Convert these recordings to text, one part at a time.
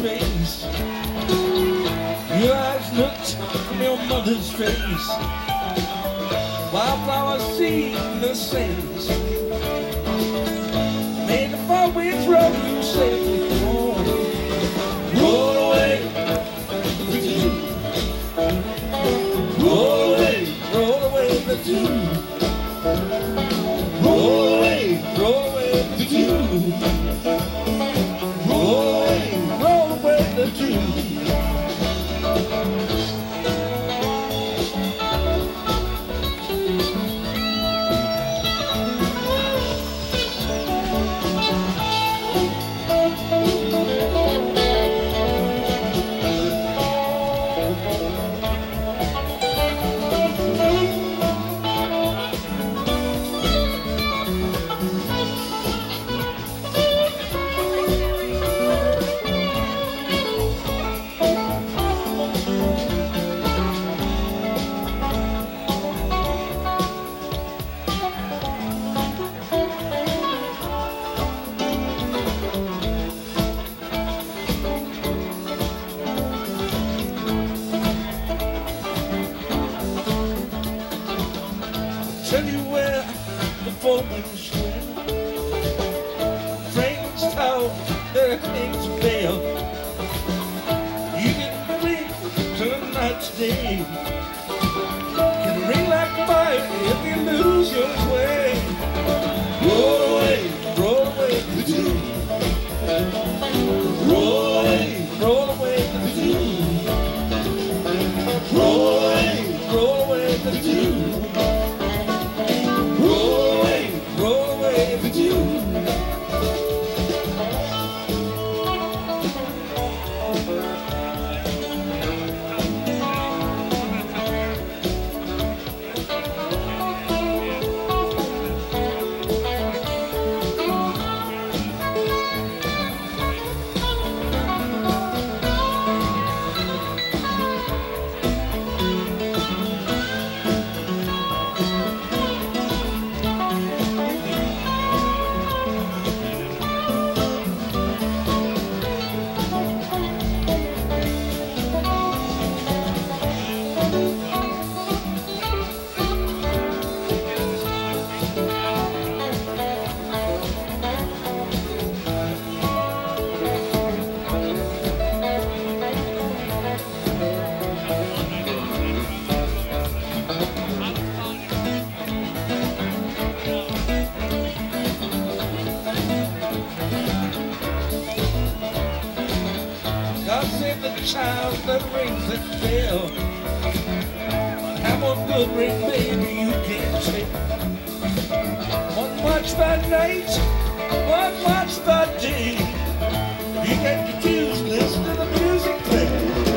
face. Your eyes looked from your mother's face. Wildflower seed the sands. Made the far winds roll you safely you. Tell you where the swim. Friends told their things fail. You can read till the night today. Can ring like fire if you lose your with you. That rings that bell. Have one good ring, baby, you can't take. One watch by night, one watch by day. You get confused, listen to the music play.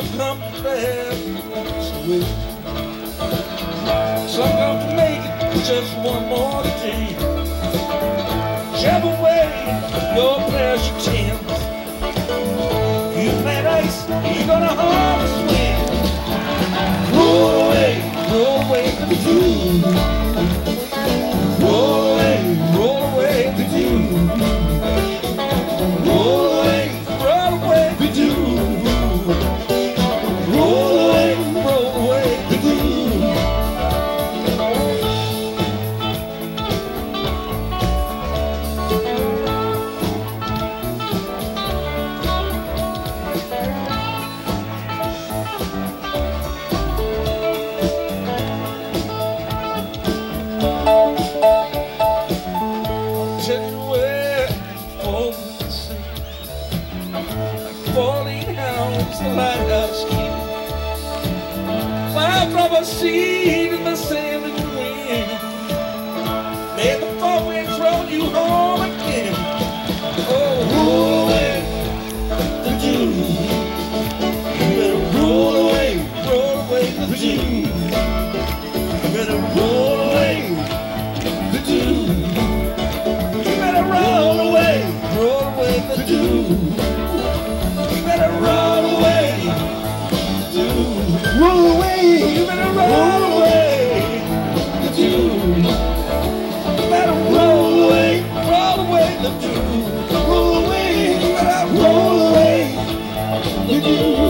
Some come to pass away. Some come to make it just one more day. Whichever away your pleasure tends, you plant ice, you're gonna the truth. Roll away, roll away with you.